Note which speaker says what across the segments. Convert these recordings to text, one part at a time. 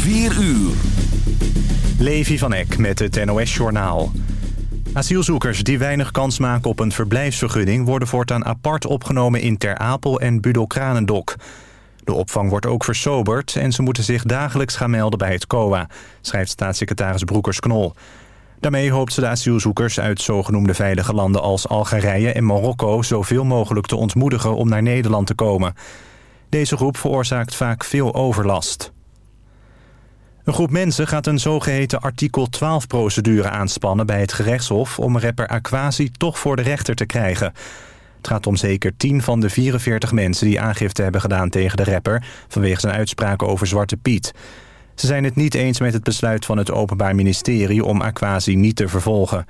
Speaker 1: 4 uur.
Speaker 2: Levi van Eck met het NOS-journaal. Asielzoekers die weinig kans maken op een verblijfsvergunning... worden voortaan apart opgenomen in Ter Apel en Budel-Kranendok. De opvang wordt ook versoberd en ze moeten zich dagelijks gaan melden bij het COA... schrijft staatssecretaris Broekers-Knol. Daarmee hoopt ze de asielzoekers uit zogenoemde veilige landen als Algerije en Marokko... zoveel mogelijk te ontmoedigen om naar Nederland te komen. Deze groep veroorzaakt vaak veel overlast. Een groep mensen gaat een zogeheten artikel 12-procedure aanspannen bij het gerechtshof... om rapper Aquasi toch voor de rechter te krijgen. Het gaat om zeker 10 van de 44 mensen die aangifte hebben gedaan tegen de rapper... vanwege zijn uitspraken over Zwarte Piet. Ze zijn het niet eens met het besluit van het Openbaar Ministerie om Aquasi niet te vervolgen.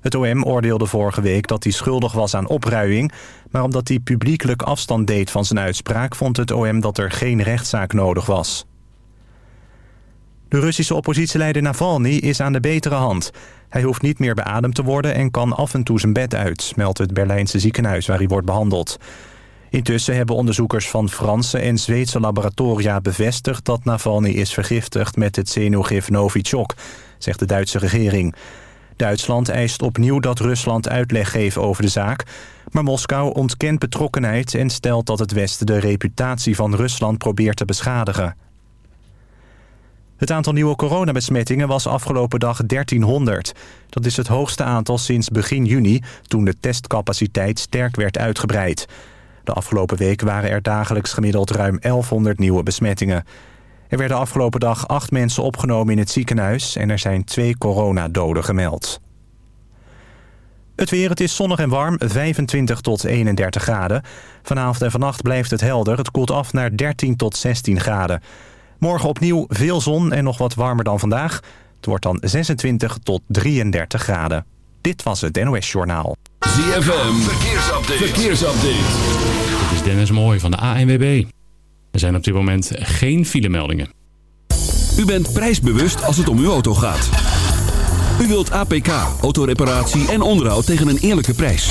Speaker 2: Het OM oordeelde vorige week dat hij schuldig was aan opruiing... maar omdat hij publiekelijk afstand deed van zijn uitspraak... vond het OM dat er geen rechtszaak nodig was. De Russische oppositieleider Navalny is aan de betere hand. Hij hoeft niet meer beademd te worden en kan af en toe zijn bed uit... meldt het Berlijnse ziekenhuis waar hij wordt behandeld. Intussen hebben onderzoekers van Franse en Zweedse laboratoria bevestigd... dat Navalny is vergiftigd met het zenuwgif Novichok, zegt de Duitse regering. Duitsland eist opnieuw dat Rusland uitleg geeft over de zaak... maar Moskou ontkent betrokkenheid en stelt dat het Westen... de reputatie van Rusland probeert te beschadigen. Het aantal nieuwe coronabesmettingen was afgelopen dag 1300. Dat is het hoogste aantal sinds begin juni, toen de testcapaciteit sterk werd uitgebreid. De afgelopen week waren er dagelijks gemiddeld ruim 1100 nieuwe besmettingen. Er werden afgelopen dag acht mensen opgenomen in het ziekenhuis... en er zijn twee coronadoden gemeld. Het weer, het is zonnig en warm, 25 tot 31 graden. Vanavond en vannacht blijft het helder. Het koelt af naar 13 tot 16 graden. Morgen opnieuw veel zon en nog wat warmer dan vandaag. Het wordt dan 26 tot 33 graden. Dit was het NOS Journaal.
Speaker 1: ZFM, verkeersupdate. verkeersupdate.
Speaker 3: Dit is Dennis Mooij van de ANWB. Er zijn op dit moment geen filemeldingen.
Speaker 1: U bent prijsbewust als het om uw auto gaat. U wilt APK, autoreparatie en onderhoud tegen een eerlijke prijs.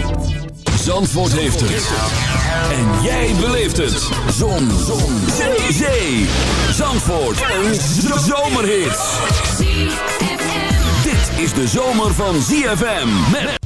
Speaker 1: Zandvoort heeft het. En jij beleeft het. Zon. Zon. Zee. Zee. Zandvoort. Een zomerhit. Dit is de zomer van ZFM. Met...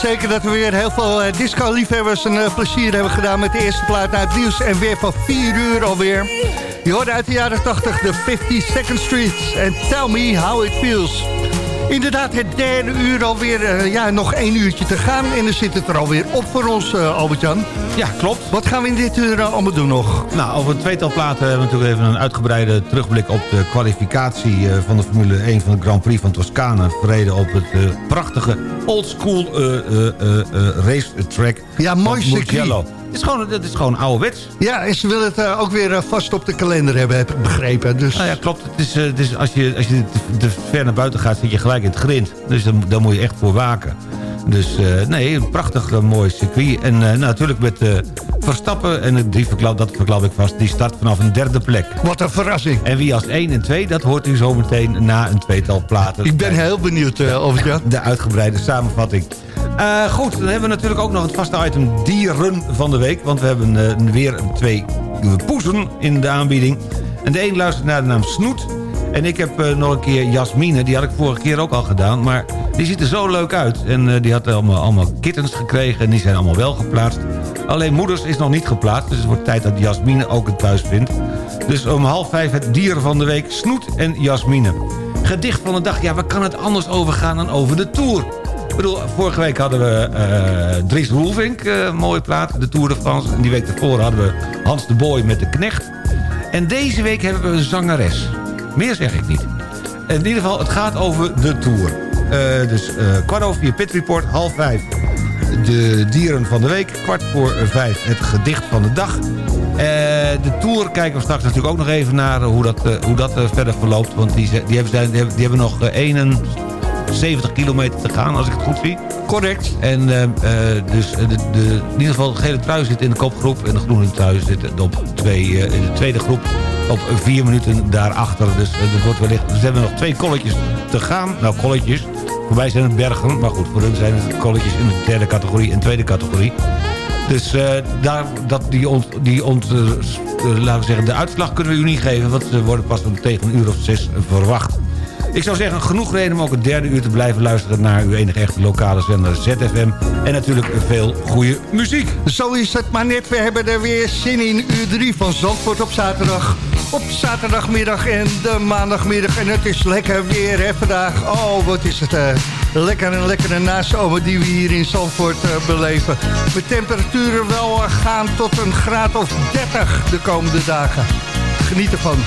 Speaker 4: zeker dat we weer heel veel uh, disco-liefhebbers een uh, plezier hebben gedaan... met de eerste plaat naar het nieuws en weer van 4 uur alweer. Je hoorde uit de jaren 80 de 52nd Street en Tell Me How It Feels. Inderdaad, het derde uur alweer. Uh, ja, nog één uurtje te gaan. En dan zit het er alweer op voor ons, uh, Albert-Jan.
Speaker 5: Ja, klopt.
Speaker 4: Wat gaan we in dit uur uh, allemaal doen nog?
Speaker 5: Nou, over een tweetal platen hebben we natuurlijk even een uitgebreide terugblik... op de kwalificatie van de Formule 1 van de Grand Prix van Toscane. Verreden op het prachtige oldschool racetrack.
Speaker 4: Ja, mooi circuit.
Speaker 5: Is gewoon, het is gewoon ouderwets.
Speaker 4: Ja, en ze willen het uh, ook weer uh, vast op de kalender hebben, heb ik begrepen. Dus...
Speaker 5: Nou ja, klopt. Het is, uh, het is, als je, als je te, te, ver naar buiten gaat, zit je gelijk in het grind. Dus dan, dan moet je echt voor waken. Dus nee, een prachtig mooi circuit. En nou, natuurlijk met Verstappen, en die verklap, dat verklap ik vast, die start vanaf een derde plek.
Speaker 4: Wat een verrassing.
Speaker 5: En wie als 1 en 2, dat hoort u zometeen na een tweetal platen.
Speaker 4: Ik ben heel benieuwd, uh, over ja.
Speaker 5: De uitgebreide samenvatting. Uh, goed, dan hebben we natuurlijk ook nog het vaste item dieren van de week. Want we hebben uh, weer twee poezen in de aanbieding. En de een luistert naar de naam Snoet. En ik heb uh, nog een keer Jasmine, die had ik vorige keer ook al gedaan. Maar die ziet er zo leuk uit. En uh, die had allemaal, allemaal kittens gekregen en die zijn allemaal wel geplaatst. Alleen moeders is nog niet geplaatst. Dus het wordt tijd dat Jasmine ook een thuis vindt. Dus om half vijf het dier van de week, Snoet en Jasmine. Gedicht van de dag, ja, waar kan het anders over gaan dan over de Tour? Ik bedoel, vorige week hadden we uh, Dries Roelvink, uh, mooie plaat, de Tour de France. En die week daarvoor hadden we Hans de Boy met de Knecht. En deze week hebben we een zangeres. Meer zeg ik niet. In ieder geval, het gaat over de Tour. Uh, dus uh, kwart over vier Pit Report, half vijf de dieren van de week. Kwart voor vijf het gedicht van de dag. Uh, de Tour kijken we straks natuurlijk ook nog even naar hoe dat, hoe dat verder verloopt. Want die, die, hebben, die, hebben, nog 71 kilometer te gaan, als ik het goed zie.
Speaker 4: Correct.
Speaker 5: En dus de, de, in ieder geval de gele trui zit in de kopgroep... en de groene trui zit op twee, in de tweede groep op vier minuten daarachter. Dus dat wordt wellicht, dus we hebben nog twee kolletjes te gaan. Nou, kolletjes. Voor mij zijn het bergen, maar goed, voor hun zijn het kolletjes in de derde categorie en tweede categorie. Dus uh, daar, dat, die ont, die ont, uh, laten we zeggen, de uitslag kunnen we u niet geven... want ze worden pas tegen een uur of zes verwacht. Ik zou zeggen, genoeg reden om ook het derde uur te blijven luisteren... naar uw enige echte lokale zender ZFM. En natuurlijk veel goede muziek.
Speaker 4: Zo is het maar net. We hebben er weer zin in uur 3 van Zandvoort op zaterdag. Op zaterdagmiddag en de maandagmiddag. En het is lekker weer hè, vandaag. Oh, wat is het uh, lekker en lekkere nazomer die we hier in Zandvoort uh, beleven. Met temperaturen wel uh, gaan tot een graad of 30 de komende dagen. Geniet ervan.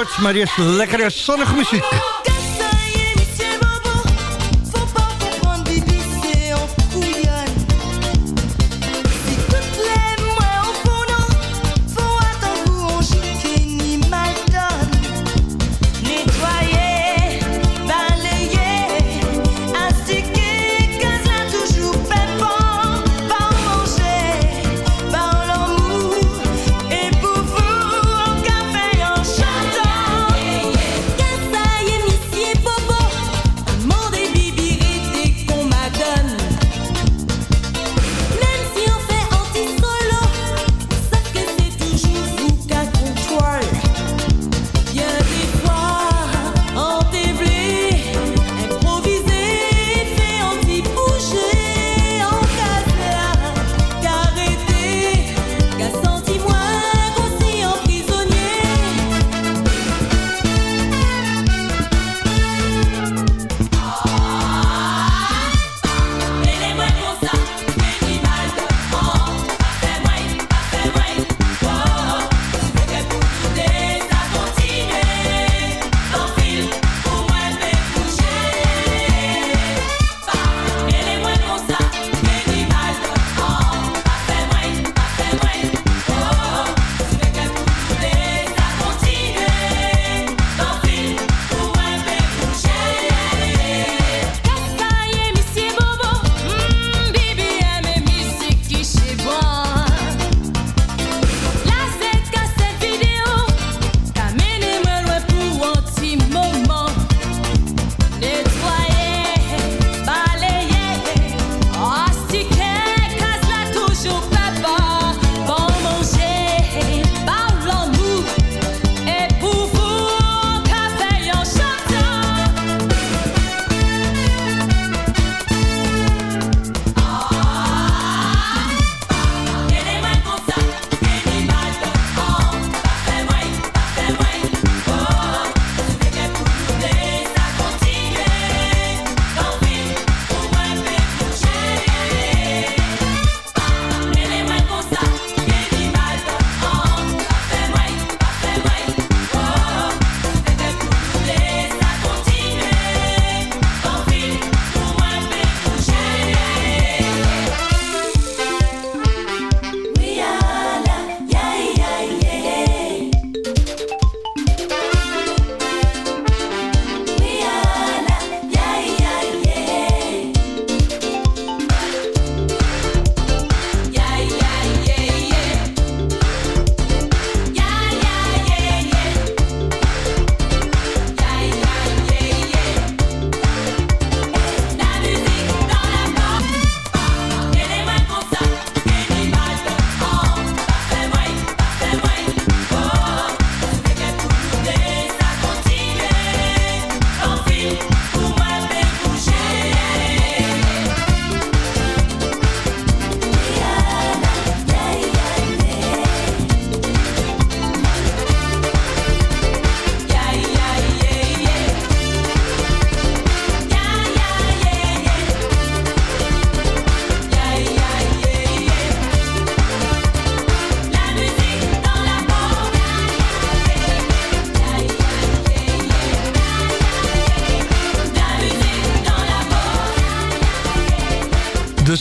Speaker 6: Maar maar eerst lekkere zonnige muziek.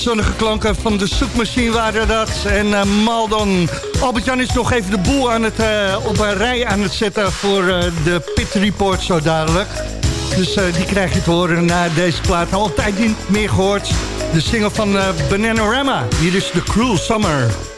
Speaker 6: zonnige klanken van de zoekmachine waren dat. En uh, Maldon. Albert-Jan is nog even de boel aan het, eh, op een rij aan het zetten voor eh, de Pit Report zo dadelijk. Dus die krijg je te horen na deze plaat. Altijd niet meer gehoord. De single van Bananarama. Hier is The Cruel Summer.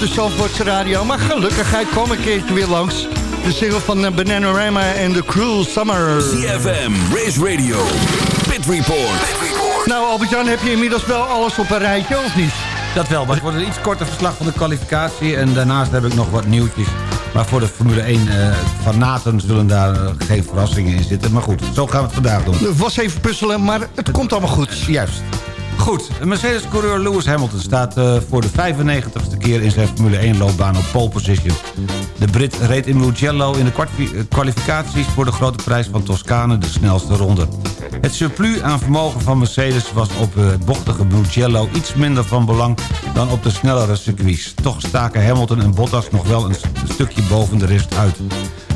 Speaker 4: De Zandvoortse radio. Maar gelukkig, hij kwam een keertje weer langs. De single van eh, Bananarama en The Cruel Summer.
Speaker 1: CFM, Race Radio, Pit Report.
Speaker 4: Nou Albert-Jan, heb je inmiddels wel alles op een rijtje of niet?
Speaker 5: Dat wel, maar het wordt een iets korter verslag van de kwalificatie... en daarnaast heb ik nog wat nieuwtjes. Maar voor de Formule 1 eh fanaten zullen daar eh, geen verrassingen in zitten. Maar goed, zo gaan we het vandaag doen.
Speaker 4: Het was even puzzelen, maar het komt allemaal goed.
Speaker 5: Juist. Goed, Mercedes-coureur Lewis Hamilton staat eh, voor de 95ste in zijn Formule 1-loopbaan op pole position. De Brit reed in Mugello in de eh, kwalificaties voor de grote prijs van Toscane de snelste ronde. Het surplus aan vermogen van Mercedes was op eh, het bochtige Mugello iets minder van belang dan op de snellere circuits. Toch staken Hamilton en Bottas nog wel een st- stukje boven de rest uit.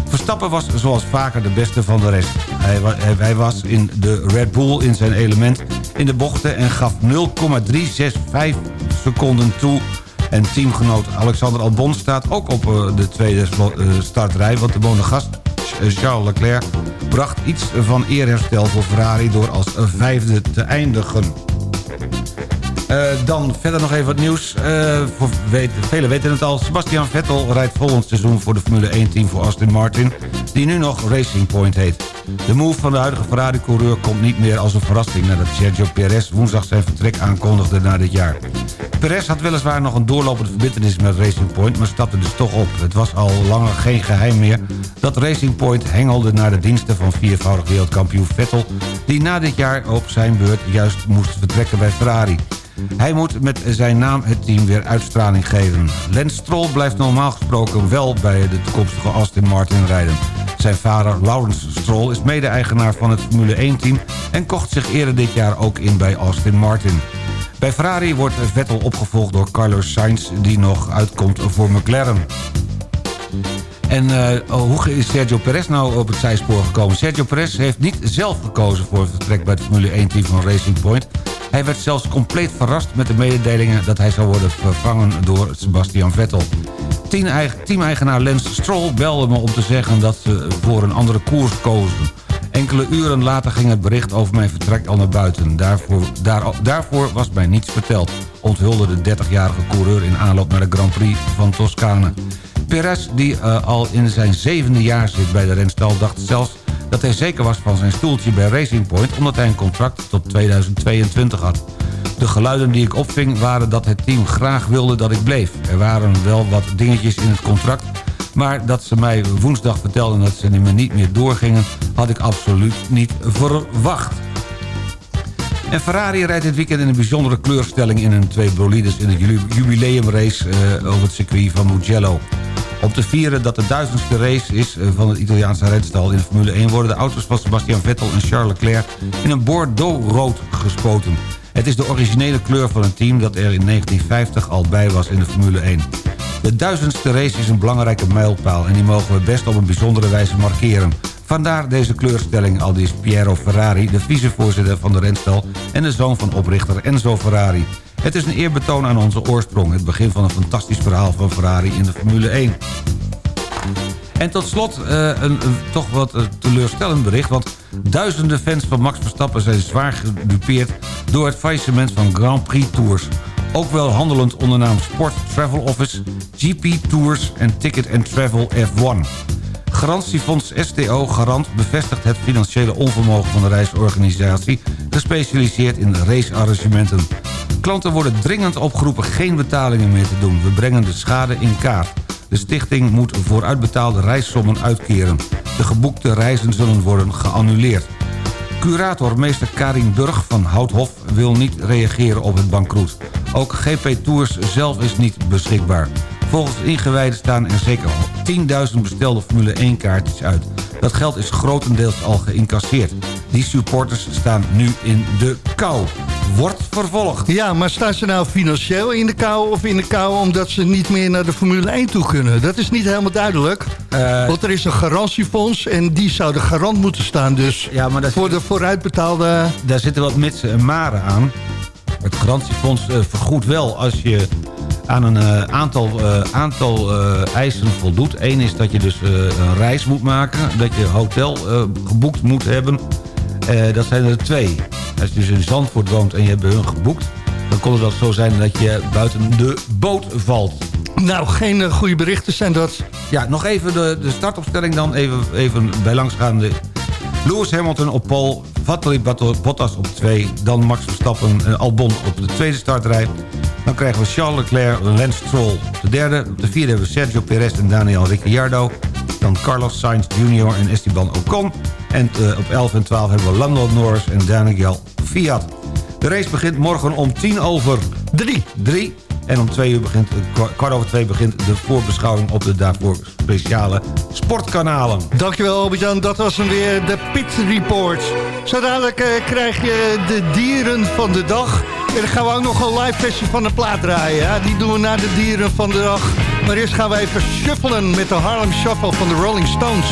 Speaker 5: Verstappen was zoals vaker de beste van de rest. Hij- hij was in de Red Bull in zijn element in de bochten... en gaf 0,365 seconden toe. En teamgenoot Alexander Albon staat ook op eh, de tweede eh, startrij... want de monogast eh, Charles Leclerc bracht iets van eerherstel voor Ferrari... door als vijfde te eindigen. Dan verder nog even wat nieuws. Voor velen weten het al. Sebastian Vettel rijdt volgend seizoen voor de Formule 1-team voor Aston Martin... die nu nog Racing Point heet. De move van de huidige Ferrari-coureur komt niet meer als een verrassing... nadat Sergio Perez woensdag zijn vertrek aankondigde na dit jaar. Perez had weliswaar nog een doorlopende verbindenis met Racing Point... maar stapte dus toch op. Het was al langer geen geheim meer dat Racing Point hengelde naar de diensten van viervoudig wereldkampioen Vettel... die na dit jaar op zijn beurt juist moest vertrekken bij Ferrari. Hij moet met zijn naam het team weer uitstraling geven. Lance Stroll blijft normaal gesproken wel bij de toekomstige Aston Martin rijden. Zijn vader Lawrence Stroll is mede-eigenaar van het Formule 1-team... en kocht zich eerder dit jaar ook in bij Aston Martin. Bij Ferrari wordt Vettel opgevolgd door Carlos Sainz... die nog uitkomt voor McLaren. En eh, oh, hoe is Sergio Perez nou op het zijspoor gekomen? Sergio Perez heeft niet zelf gekozen voor het vertrek bij het Formule 1-team van Racing Point. Hij werd zelfs compleet verrast met de mededelingen dat hij zou worden vervangen door Sebastian Vettel. Team- eigen- Team-eigenaar Lance Stroll belde me om te zeggen dat ze voor een andere koers kozen. Enkele uren later ging het bericht over mijn vertrek al naar buiten. Daarvoor, daar, daarvoor was mij niets verteld, onthulde de 30-jarige coureur in aanloop naar de Grand Prix van Toscane. Perez, die eh, al in zijn zevende jaar zit bij de renstal... dacht zelfs dat hij zeker was van zijn stoeltje bij Racing Point... omdat hij een contract tot 2022 had. De geluiden die ik opving waren dat het team graag wilde dat ik bleef. Er waren wel wat dingetjes in het contract... maar dat ze mij woensdag vertelden dat ze me niet meer doorgingen... had ik absoluut niet verwacht. En Ferrari rijdt dit weekend in een bijzondere kleurstelling... in hun twee bolides in de ju- jubileumrace eh, over het circuit van Mugello. Om te vieren dat de duizendste race is eh, van het Italiaanse renstal in de Formule 1... worden de auto's van Sebastian Vettel en Charles Leclerc in een Bordeaux-rood gespoten. Het is de originele kleur van een team dat er in 1950 al bij was in de Formule 1. De duizendste race is een belangrijke mijlpaal... en die mogen we best op een bijzondere wijze markeren. Vandaar deze kleurstelling, al is Piero Ferrari... de vicevoorzitter van de renstal en de zoon van oprichter Enzo Ferrari. Het is een eerbetoon aan onze oorsprong. Het begin van een fantastisch verhaal van Ferrari in de Formule 1. En tot slot eh, een, toch wat eh, teleurstellend bericht... want duizenden fans van Max Verstappen zijn zwaar gedupeerd... door het faillissement van Grand Prix Tours. Ook wel handelend onder naam Sport Travel Office... GP Tours en Ticket and Travel F1. Garantiefonds STO Garant bevestigt het financiële onvermogen van de reisorganisatie... gespecialiseerd in racearrangementen. Klanten worden dringend opgeroepen geen betalingen meer te doen. We brengen de schade in kaart. De stichting moet vooruitbetaalde reissommen uitkeren. De geboekte reizen zullen worden geannuleerd. Curator meester Karin Burg van Houthof wil niet reageren op het bankroet. Ook GP Tours zelf is niet beschikbaar. Volgens ingewijden staan er zeker 10.000 bestelde Formule 1 kaartjes uit. Dat geld is grotendeels al geïncasseerd. Die supporters staan nu in de kou. Wordt vervolgd.
Speaker 4: Ja, maar staan ze nou financieel in de kou of in de kou... omdat ze niet meer naar de Formule 1 toe kunnen? Dat is niet helemaal duidelijk.
Speaker 5: Eh,
Speaker 4: Want er is een garantiefonds en die zou de garant moeten staan. Dus
Speaker 5: ja, maar dat
Speaker 4: voor de vooruitbetaalde...
Speaker 5: daar zitten wat mitsen en maren aan. Het garantiefonds eh, vergoedt wel als je aan een eh, aantal, eh, aantal eh, eisen voldoet. Eén is dat je dus een reis moet maken, dat je hotel geboekt moet hebben. Dat zijn er twee. Als je dus in Zandvoort woont en je hebt hun geboekt... dan kon het wel zo zijn dat je buiten de boot valt.
Speaker 7: Nou, geen goede berichten zijn dat.
Speaker 5: Ja, nog even de, de startopstelling dan. Even, even bij langsgaande. Lewis Hamilton op pole. Valtteri Bottas op 2. Dan Max Verstappen en Albon op de tweede startrij. Dan krijgen we Charles Leclerc Lance Stroll de derde. De vierde hebben we Sergio Perez en Daniel Ricciardo. Dan Carlos Sainz Jr. en Esteban Ocon. En eh, op 11 en 12 hebben we Lando Norris en Daniel Fiat. De race begint morgen om 10 over 3. 3. En om 2 uur begint, eh, kwa- kwart over 2 begint de voorbeschouwing op de daarvoor speciale sportkanalen.
Speaker 7: Dankjewel Albert-Jan, dat was hem weer, de Pit Report. Zo dadelijk eh, krijg je de dieren van de dag. En dan gaan we ook nog een live versie van de plaat draaien. Die doen we na de dieren van de dag. Maar eerst gaan we even shuffelen met de Harlem Shuffle van de Rolling Stones.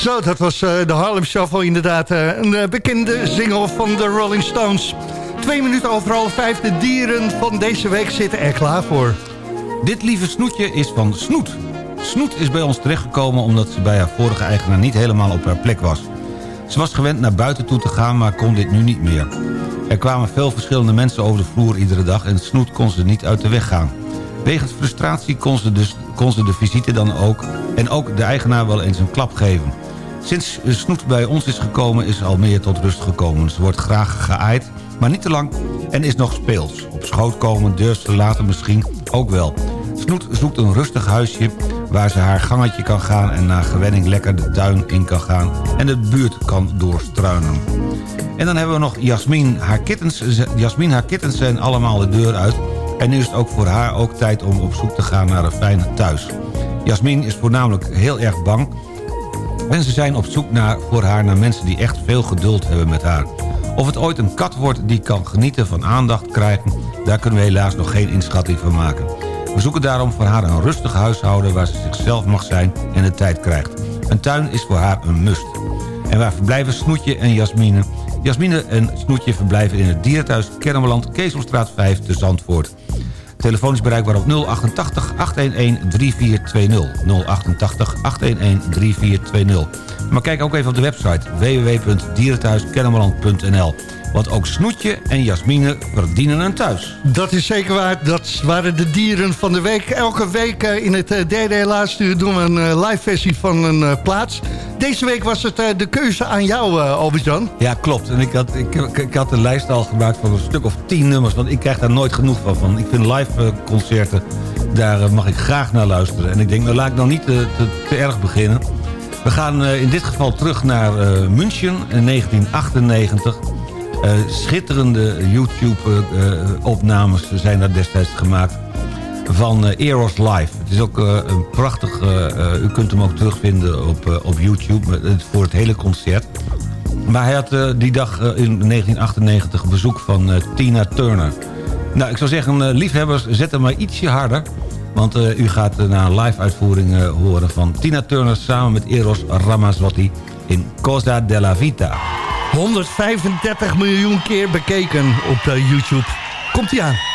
Speaker 7: Zo, dat was eh, de Harlem Shuffle inderdaad. eh, een eh, bekende single van de Rolling Stones. Twee minuten over half vijf. De dieren van deze week zitten er klaar voor.
Speaker 5: Dit lieve snoetje is van Snoet. Snoet is bij ons terechtgekomen omdat ze bij haar vorige eigenaar niet helemaal op haar plek was. Ze was gewend naar buiten toe te gaan, maar kon dit nu niet meer. Er kwamen veel verschillende mensen over de vloer iedere dag... en Snoet kon ze niet uit de weg gaan. Wegens frustratie kon ze, dus, kon ze de visite dan ook... en ook de eigenaar wel eens een klap geven. Sinds Snoet bij ons is gekomen is ze al meer tot rust gekomen. Ze wordt graag geaaid, maar niet te lang en is nog speels. Op schoot komen durft ze later misschien ook wel. Snoet zoekt een rustig huisje waar ze haar gangetje kan gaan... en na gewenning lekker de tuin in kan gaan en de buurt kan doorstruinen. En dan hebben we nog Jasmin. Haar kittens, Jasmin, haar kittens zijn allemaal de deur uit... en nu is het ook voor haar ook tijd om op zoek te gaan naar een fijne thuis. Jasmin is voornamelijk heel erg bang... en ze zijn op zoek naar, voor haar naar mensen die echt veel geduld hebben met haar. Of het ooit een kat wordt die kan genieten van aandacht krijgen... daar kunnen we helaas nog geen inschatting van maken. We zoeken daarom voor haar een rustig huishouden... waar ze zichzelf mag zijn en de tijd krijgt. Een tuin is voor haar een must. En waar verblijven Snoetje en Jasmine? Jasmine en Snoetje verblijven in het dierenthuis Kennemerland... Keeselstraat 5 te Zandvoort. Telefoon is bereikbaar op 088 811 3420. 088 811 3420. Maar kijk ook even op de website www.dierenthuiskennemerland.nl. Want ook Snoetje en Jasmine verdienen een thuis.
Speaker 4: Dat is zeker waar. Dat waren de dieren van de week. Elke week eh, in het eh, derde laatste uur doen we een eh, live versie van een plaats. Deze week was het de keuze aan jou, Albert-Jan.
Speaker 5: Ja, klopt. En ik had, ik, ik, had een lijst al gemaakt van een stuk of tien nummers. Want ik krijg daar nooit genoeg van. van. Ik vind live concerten, daar mag ik graag naar luisteren. En ik denk, nou laat ik nou niet te, te, te erg beginnen. We gaan in dit geval terug naar München in 1998. Eh, schitterende YouTube-opnames zijn daar destijds gemaakt van eh, Eros Live. Het is ook eh, een prachtig... u kunt hem ook terugvinden op, op YouTube voor het hele concert. Maar hij had die dag in 1998 bezoek van Tina Turner. Nou, ik zou zeggen, liefhebbers, zet hem maar ietsje harder. Want u gaat uh, naar een live-uitvoering horen van Tina Turner... samen met Eros Ramazzotti in Cosa della Vita.
Speaker 4: 135 miljoen keer bekeken op eh, YouTube. Komt ie aan.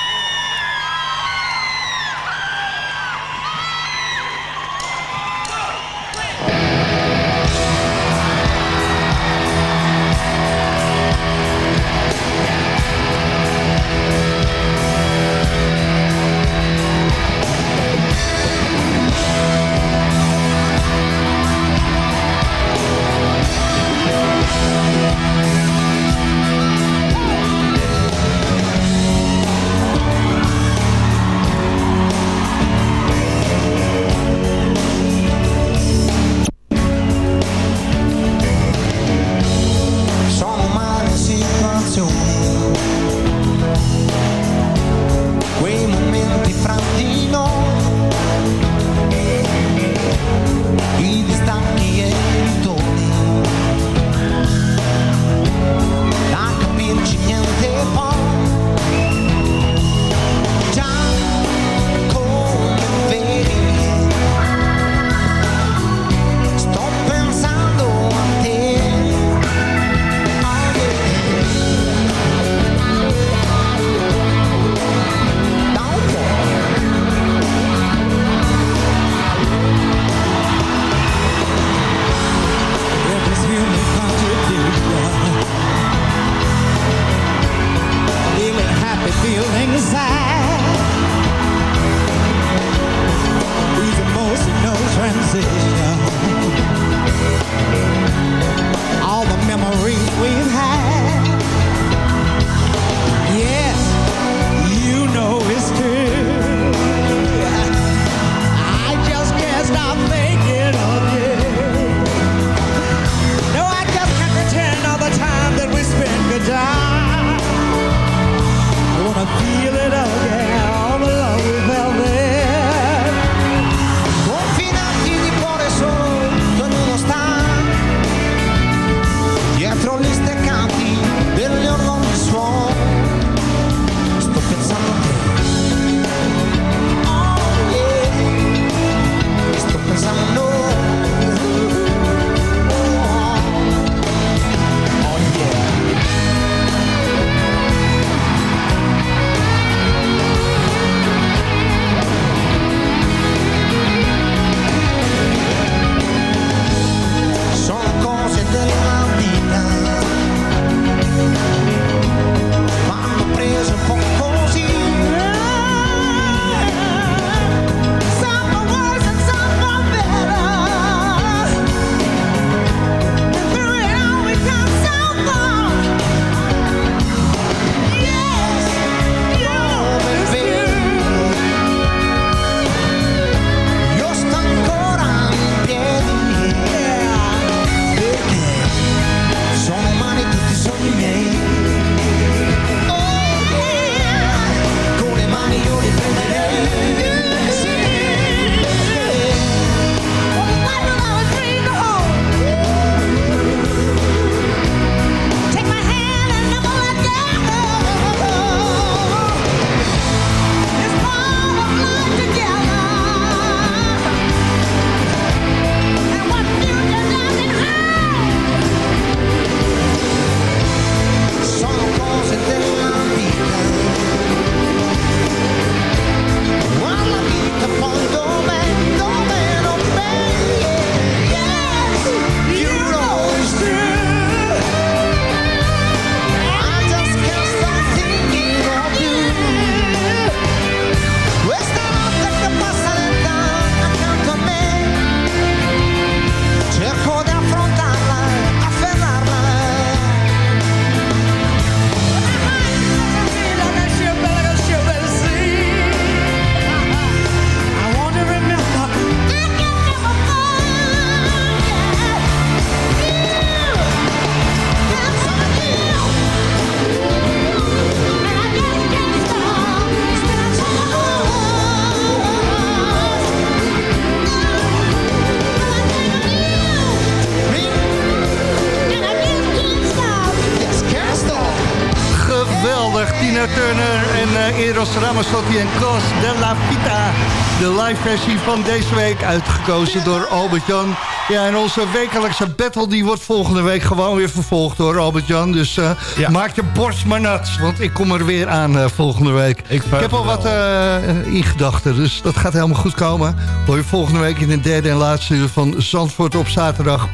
Speaker 8: Turner en
Speaker 9: eh, Eros Ramazzotti en Cos de la Vita. De live versie van deze week, uitgekozen door Albert-Jan. Ja, en onze wekelijkse battle die wordt volgende week gewoon weer vervolgd door Albert-Jan. Dus eh, maak je borst maar nat, want ik kom er weer aan eh, volgende week.
Speaker 4: Ik,
Speaker 9: heb al wat uh, in gedachten, dus dat gaat helemaal goed komen. Hoor je volgende week in de derde en laatste uur van Zandvoort op zaterdag.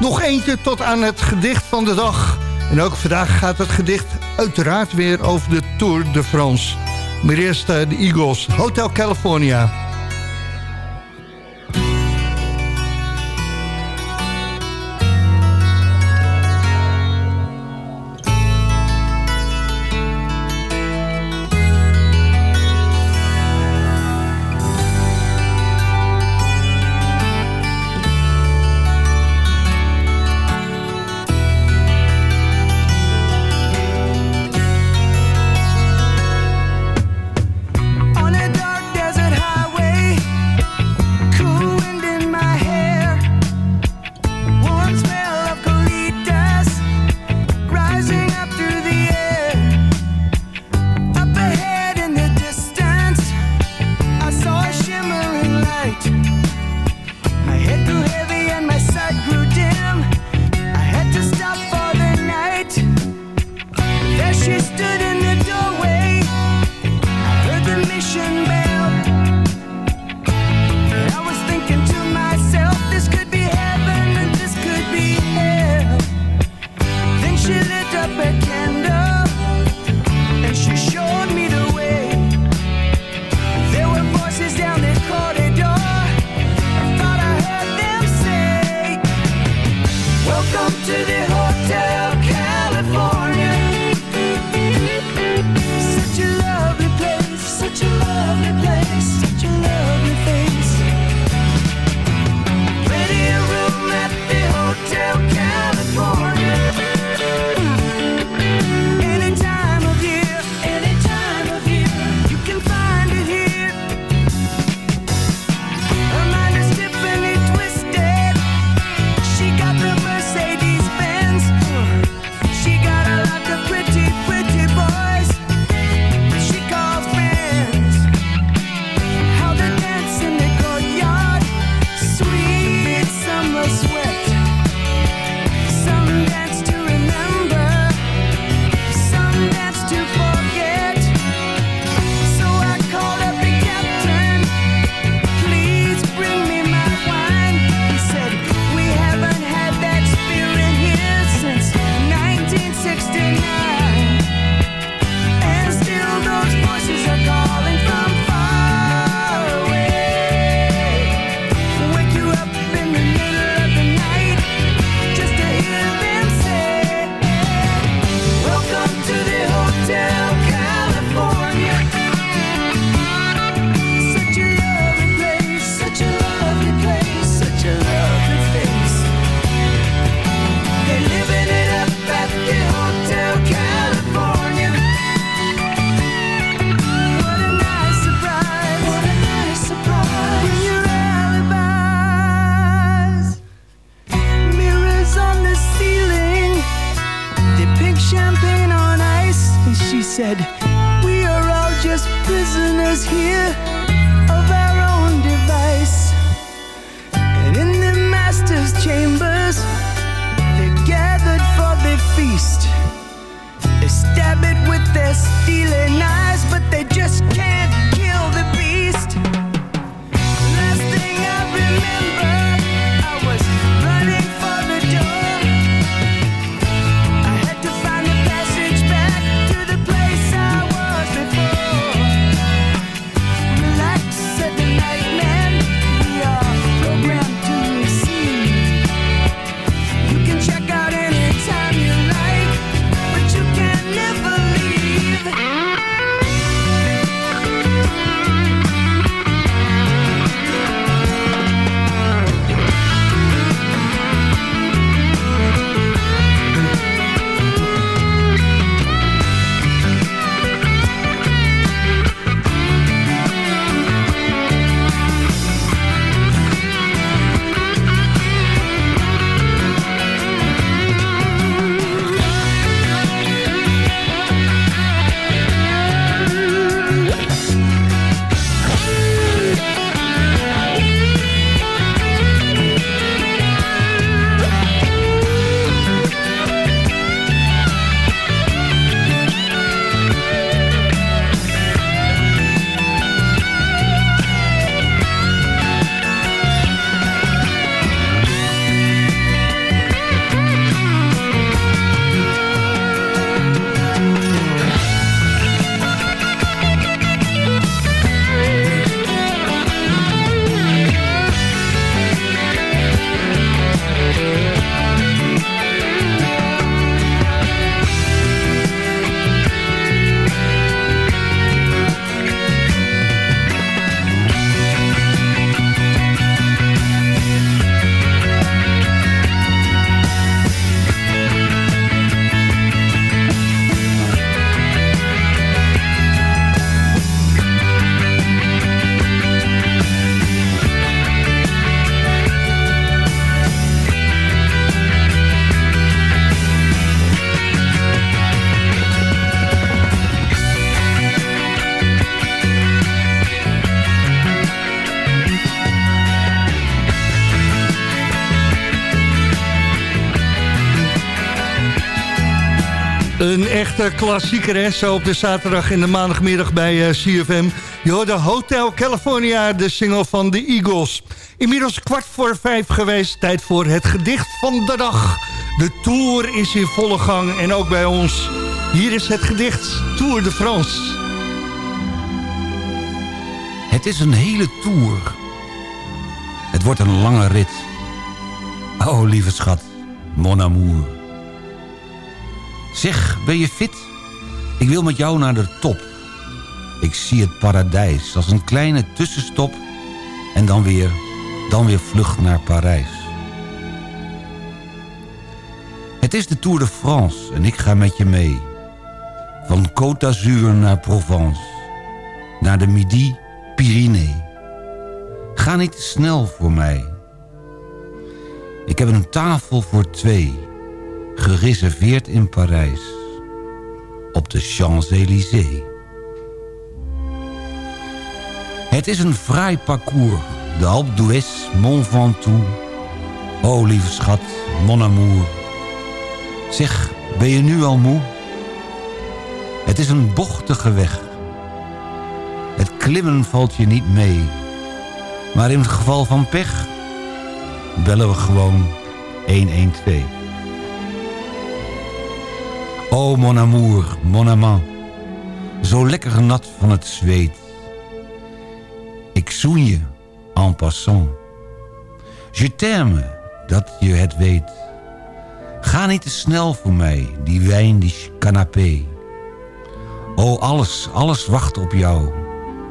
Speaker 9: Nog eentje tot aan het gedicht van de dag. En ook vandaag gaat het gedicht uiteraard weer over de Tour de France. Maar eerst eh, de Eagles, Hotel California.
Speaker 10: said, We are all just prisoners here of our own device. And in the master's chambers, they're gathered for the feast. They stab it with their stealing eyes, but they just can't.
Speaker 4: Echte klassieker, hè? Zo op de zaterdag en de maandagmiddag bij eh, CFM. Je hoorde Hotel California, de single van de Eagles. Inmiddels kwart voor vijf geweest. Tijd voor het gedicht van de dag. De Tour is in volle gang en ook bij ons. Hier is het gedicht Tour de France.
Speaker 5: Het is een hele tour. Het wordt een lange rit. Oh, lieve schat, mon amour. Zeg, ben je fit? Ik wil met jou naar de top. Ik zie het paradijs als een kleine tussenstop... en dan weer, dan weer vlucht naar Parijs. Het is de Tour de France en ik ga met je mee. Van Côte d'Azur naar Provence. Naar de Midi Pyrénées. Ga niet te snel voor mij. Ik heb een tafel voor twee. Gereserveerd in Parijs. Op de Champs-Élysées. Het is een fraai parcours. De Alpe Mont Ventoux. Oh, lieve schat, mon amour. Zeg, ben je nu al moe? Het is een bochtige weg. Het klimmen valt je niet mee. Maar in het geval van pech... bellen we gewoon 112. Oh, mon amour, mon amant. Zo lekker nat van het zweet. Ik zoen je, en passant. Je t'aime, dat je het weet. Ga niet te snel voor mij, die wijn, die canapé. Oh, alles, alles wacht op jou.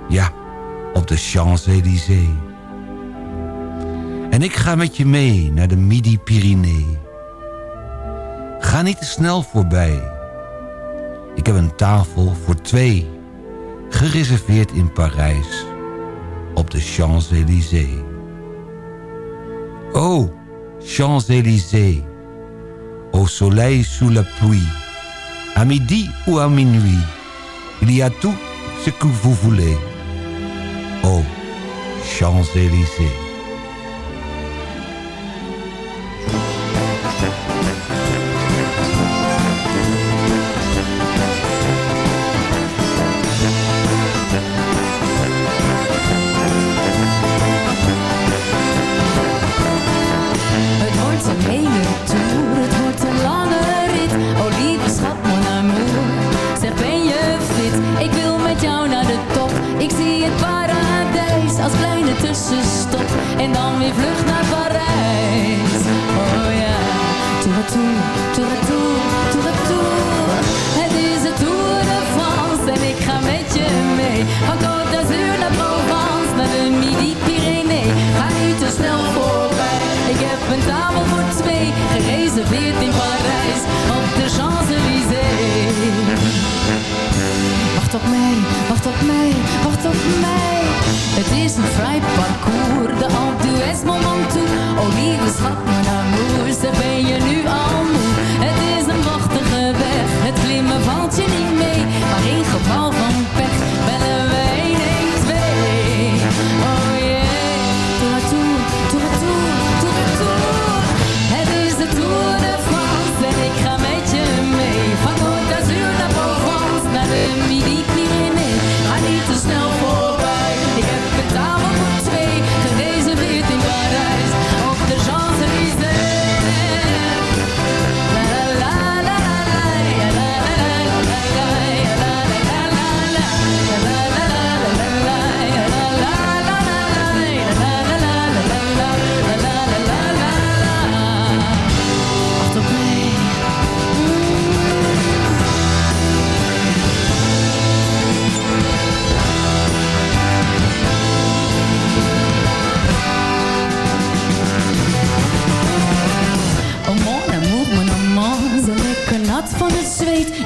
Speaker 5: Ja, op de Champs-Élysées. En ik ga met je mee naar de Midi-Pyrénées. Ga niet te snel voorbij. Ik heb een tafel voor twee, gereserveerd in Parijs, op de Champs-Élysées. Oh, Champs-Élysées, au soleil sous la pluie, à midi ou à minuit, il y a tout ce que vous voulez. Oh, Champs-Élysées.
Speaker 6: Kleine tussenstop. En dan weer vlucht naar Parijs. Oh ja, tour à tour. Het is de Tour de France en ik ga met je mee. Van Côte d'Azur naar Provence, naar de Midi-Pyrénées. Ga niet te snel voorbij. Ik heb een tafel voor twee, gereserveerd in Parijs, op de. Op mij, wacht op mij, wacht op mij. Het is een vrij parcours, de Alpe d'Huez, Mont Ventoux. Oh lieve schat, mijn amour, zeg ben je nu al moe? Het is een wachtige weg, het klimmen valt je niet mee. Maar in geval van pech,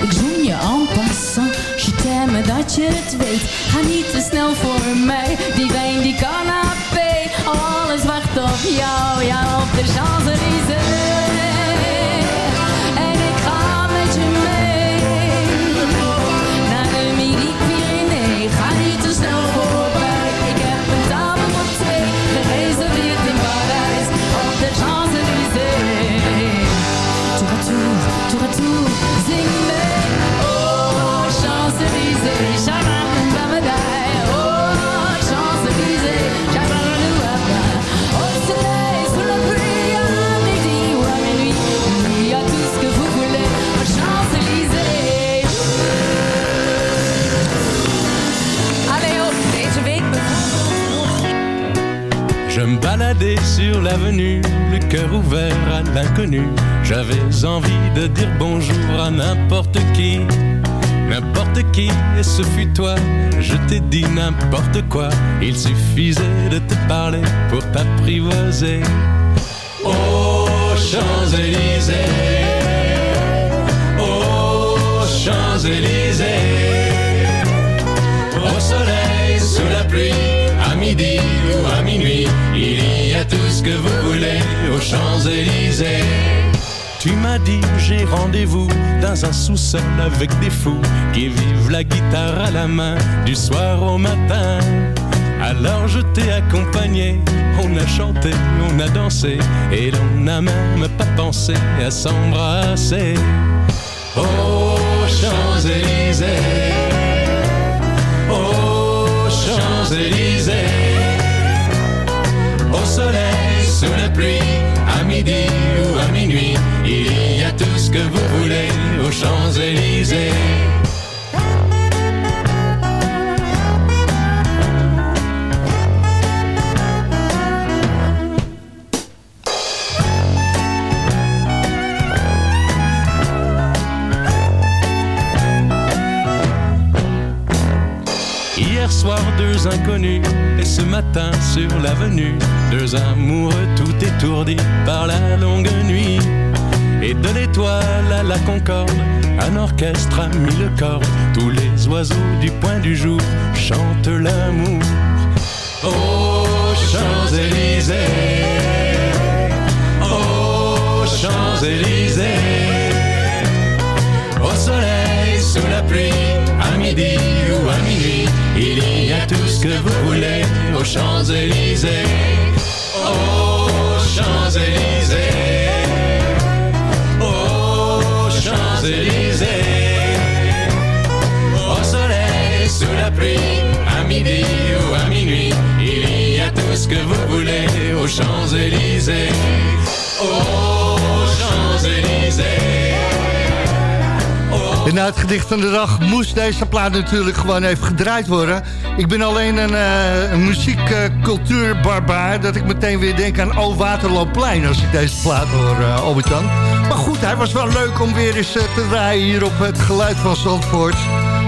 Speaker 6: Ik zoen je en passant, je t'aime dat je het weet. Ga niet te snel voor mij, die wijn die canapé. Alles wacht op jou, ja op de Champs-Élysées.
Speaker 11: Sous-sol avec des fous qui vivent la guitare à la main du soir au matin. Alors je t'ai accompagné, on a chanté, on a dansé et l'on n'a même pas pensé à s'embrasser. Aux Champs-Élysées, aux Champs-Élysées, au soleil, sous la pluie, à midi ou à minuit, ce que vous voulez aux Champs-Élysées. Hier soir, deux inconnus, et ce matin sur l'avenue, deux amoureux tout étourdis par la longue nuit. Et de l'étoile à la concorde, un orchestre a mis le corps. Tous les oiseaux du point du jour chantent l'amour. Aux Champs-Élysées, aux Champs-Élysées, au soleil, sous la pluie, à midi ou à minuit, il y a tout ce que vous voulez aux Champs-Élysées. Aux Champs-Élysées, Champs-Élysées, au soleil, sous la pluie, à midi ou à minuit, il y a tout ce que vous voulez aux Champs-Élysées. Aux Champs-Élysées.
Speaker 4: En na het gedicht van de dag moest deze plaat natuurlijk gewoon even gedraaid worden. Ik ben alleen een, eh, een muziekcultuurbarbaar... dat ik meteen weer denk aan O Waterloopplein als ik deze plaat hoor, eh Albert-Jan. Goed, hij was wel leuk om weer eens eh, te draaien hier op het geluid van Zandvoort.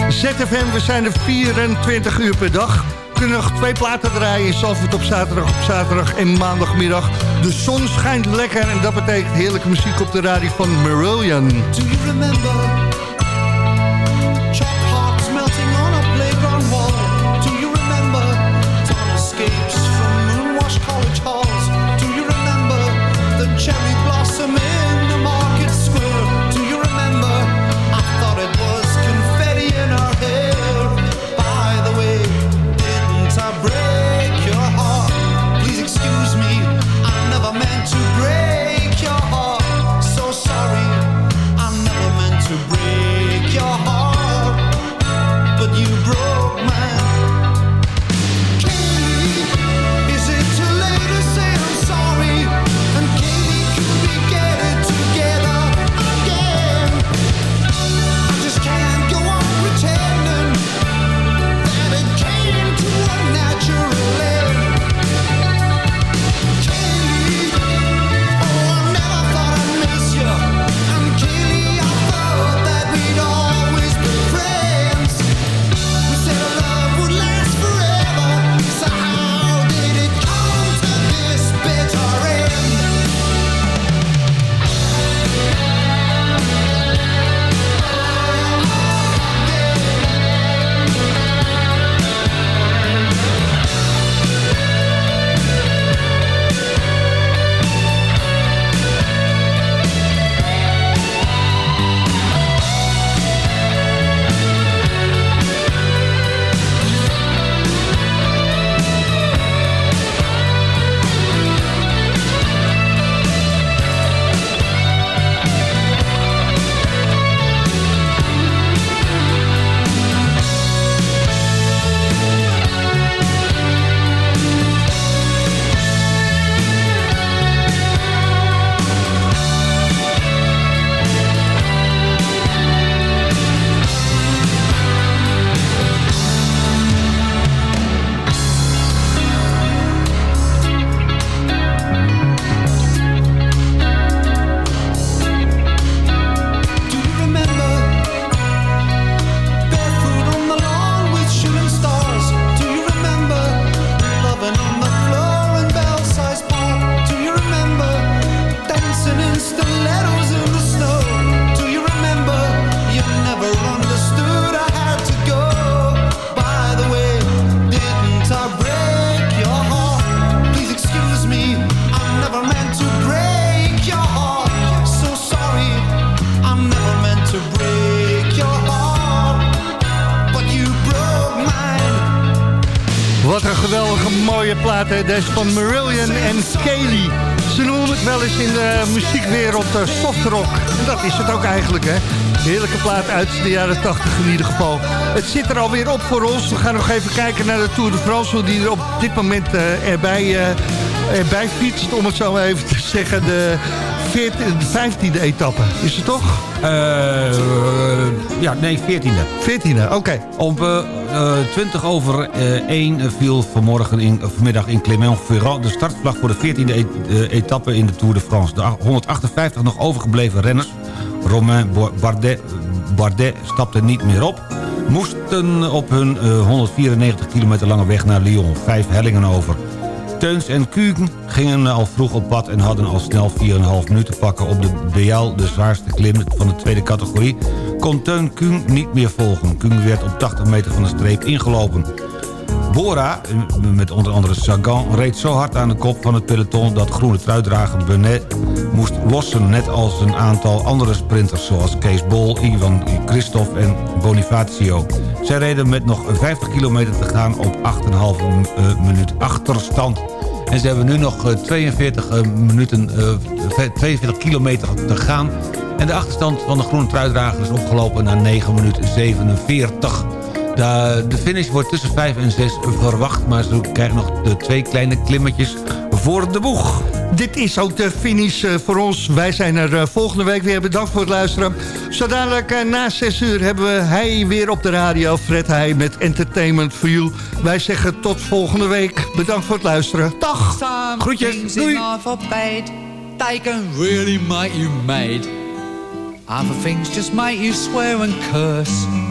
Speaker 4: ZFM, we zijn er 24 uur per dag. We kunnen nog twee platen draaien in Zandvoort op zaterdag, op zaterdag en maandagmiddag. De zon schijnt lekker en dat betekent heerlijke muziek op de radio van Marillion.
Speaker 12: Do you remember chalk hearts
Speaker 4: eigenlijk, hè. Heerlijke plaat uit de jaren 80 in ieder geval. Het zit er alweer op voor ons. We gaan nog even kijken naar de Tour de France... die er op dit moment uh, erbij, uh, erbij fietst, om het zo even te zeggen. De 14, de 15e etappe, is het toch?
Speaker 5: Uh, ja, nee, 14e.
Speaker 4: 14e, oké. Okay.
Speaker 5: Op uh, uh, 20 over 1 viel vanmorgen in, vanmiddag in Clermont-Ferrand... de startvlag voor de 14e et etappe in de Tour de France. De 158 nog overgebleven renners, Romain Bardet, Bardet stapte niet meer op... moesten op hun 194 kilometer lange weg naar Lyon vijf hellingen over... Teuns en Kugen gingen al vroeg op pad en hadden al snel 4,5 minuten pakken op de Beal, de zwaarste klim van de tweede categorie, kon Teun Kuhn niet meer volgen. Kuhn werd op 80 meter van de streep ingelopen. Bora, met onder andere Sagan, reed zo hard aan de kop van het peloton... dat groene truidrager Benet moest lossen... net als een aantal andere sprinters... zoals Kees Bol, Ivan Christophe en Bonifacio. Zij reden met nog 50 kilometer te gaan op 8,5 minuut achterstand. En ze hebben nu nog 42, minuten, 42 kilometer te gaan... En de achterstand van de groene truidrager is opgelopen naar 9 minuten 47 de, de finish wordt tussen 5 en 6 verwacht... maar ze krijgen nog de twee kleine klimmetjes voor de boeg.
Speaker 4: Dit is ook de finish voor ons. Wij zijn er volgende week weer. Bedankt voor het luisteren. Zo dadelijk na 6 uur hebben we hij weer op de radio. Fred Heij met Entertainment for You. Wij zeggen tot volgende week. Bedankt voor het luisteren. Dag. Groetjes. Doei.
Speaker 13: They can really make you mad. Other things just make you swear and curse.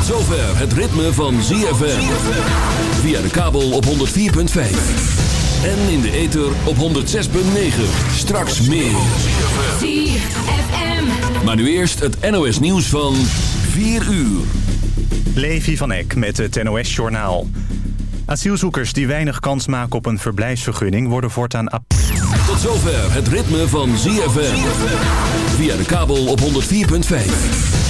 Speaker 1: Tot zover het ritme van ZFM. Via de kabel op 104.5. En in de ether op 106.9. Straks meer.
Speaker 6: ZFM.
Speaker 1: Maar nu eerst het NOS nieuws van 4 uur.
Speaker 2: Levi van Eck met het NOS Journaal. Asielzoekers die weinig kans maken op een verblijfsvergunning worden voortaan...
Speaker 1: Tot zover het ritme van ZFM. Via de kabel op 104.5.